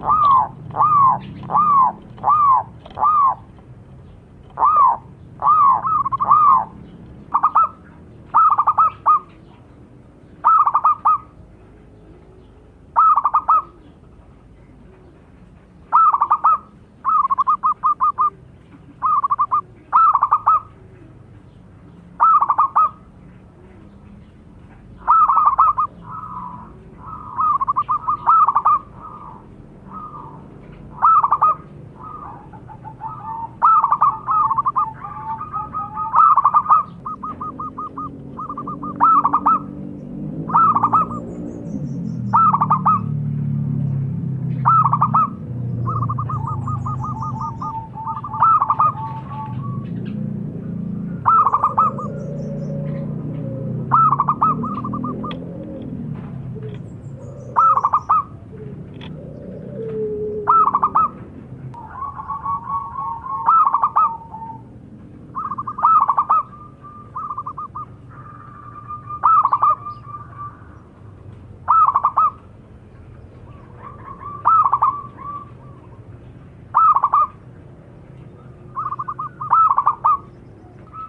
Wow, wow, wow.